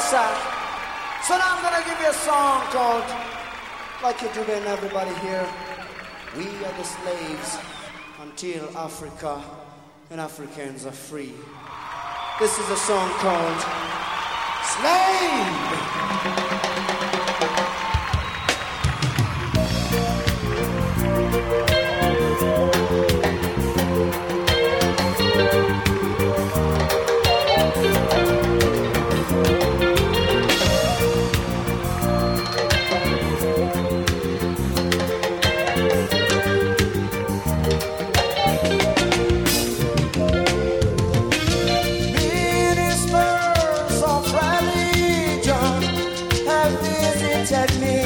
Sir. So now I'm gonna give you a song called Like You Do doing everybody here. We are the slaves until Africa and Africans are free. This is a song called Slave! protect me.